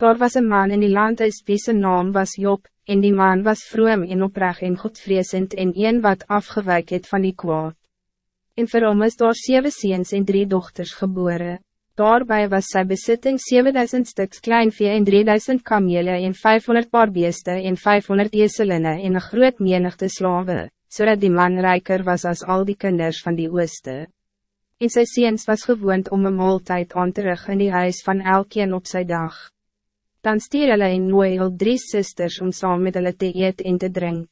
Daar was een man in die land is wie zijn naam was Job, en die man was vroom en oprecht en godvreesend en een wat afgewijk het van die kwaad. En vir hom is daar zeven ziens en drie dochters geboren. Daarbij was zijn bezitting 7000 stuks kleinvee en 3000 kamele en 500 paar beeste en 500 eselinne en een groot menigte slawe, zodat die man rijker was als al die kinders van die ooste. En sy ziens was gewoond om een maaltijd aan te rug in die huis van elkeen op zijn dag dan stier hulle en nooi hul drie sisters om saam met hulle te eet en te drink.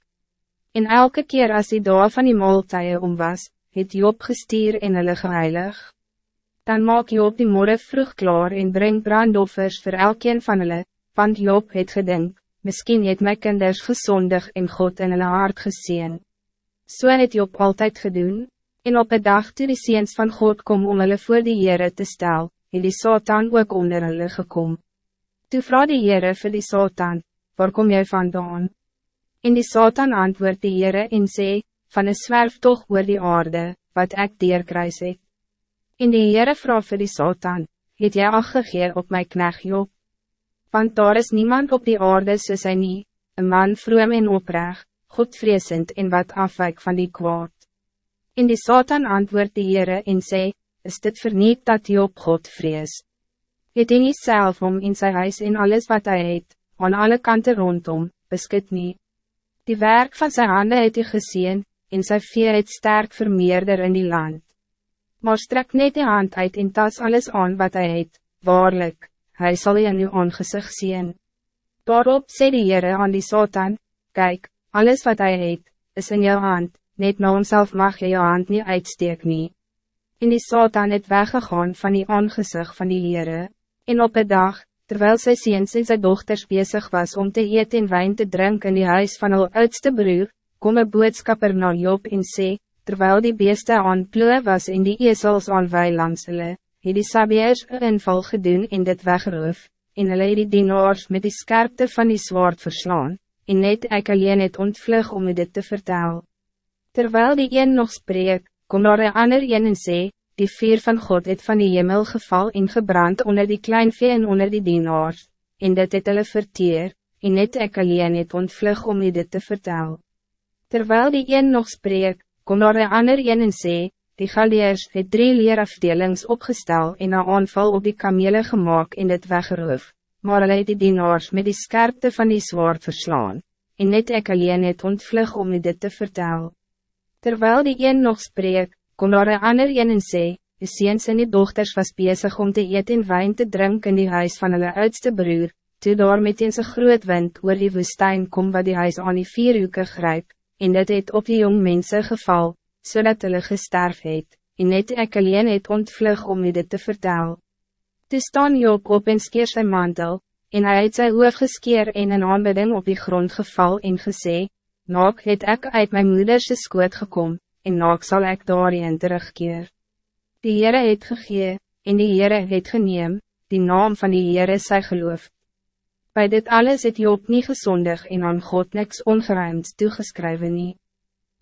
En elke keer als die dag van die maaltije om was, het Job gestuur en hulle geheilig. Dan maak Job die morgen vroeg klaar en breng brandoffers voor elkeen van hulle, want Job het gedink, Misschien het my kinders gezondig en God in hulle hart gezien. So het Job altijd gedaan, en op een dag toe die seens van God kom om hulle voor die Heere te stel, het die Satan ook onder hulle gekomen. Toe vraag die Heere vir die Satan, waar kom jy vandaan? En die Satan antwoord die Heere en sê, van een zwerf toch oor die aarde, wat ek deerkruis het. En die Heere vraag vir die Satan, het jy afgegeer op my kneg Job? Want daar is niemand op die aarde soos hy nie, een man vroom en oprecht, godvreesend en wat afwijk van die kwaad. En die Satan antwoord die Heere en sê, is dit verniet dat Job God vreest? Het hy nie self om in sy huis en alles wat hij het, aan alle kanten rondom, beskit nie. Die werk van zijn handen het hy gezien, en sy vee het sterk vermeerder in die land. Maar strek net die hand uit en tas alles aan wat hij het, waarlijk, hij zal je in uw aangezicht zien. Daarop sê die Heere aan die Satan, kijk, alles wat hij het, is in jou hand, net na homself mag je jou hand niet uitsteek nie. En die Satan het weggegaan van die aangezicht van die Heere. En op een dag, terwijl sy seens en sy dochters bezig was om te eten en wijn te drinken in die huis van haar oudste broer, kom een boodskapper naar Job en sê, terwijl die beeste aan ploe was en die ezels aan wei langs hulle, het die Sabiërs een inval gedoen en dit wegroof, en hulle het die dienaars met die scherpte van die zwaard verslaan, en net ek alleen het ontvlug om dit te vertellen. Terwijl die een nog spreek, kom daar een ander een en sê, die vier van God het van die hemel geval en gebrand onder die kleinvee en onder die dienaars, en dit het hulle verteer, en net ek alleen het ontvlug om u dit te vertellen. Terwijl die een nog spreek, kom daar een ander een en sê, die Galeers het drie leerafdelings opgestel en een aanval op die kamele gemaakt en dit weggeroof, maar hulle het die dienaars met die scherpte van die zwaard verslaan, en net ek alleen het ontvlug om u dit te vertellen. Terwijl die een nog spreek, kom daar een ander een en sê, die seens en die dochters was bezig om te eet en wijn te drinken in die huis van hulle oudste broer, toe daar met eens een groot wind oor die woestijn kom wat die huis aan die vier uke grijp, en dit het op die jong mensen geval, zodat hulle gesterf het, en net ek alleen het ontvlug om u dit te vertellen. Toe staan Job op en skeer sy mantel, en hij het sy hoof geskeer en in aanbidding op die grond geval en gesê, Naak het ek uit mijn moederse skoot gekomen en naak zal ik daarin terugkeer. Die Heere het gegee, en die Heere het geneem, die naam van die Heere sy geloof. Bij dit alles het Job niet gezondig en aan God niks ongeruimd toegeskrywe nie.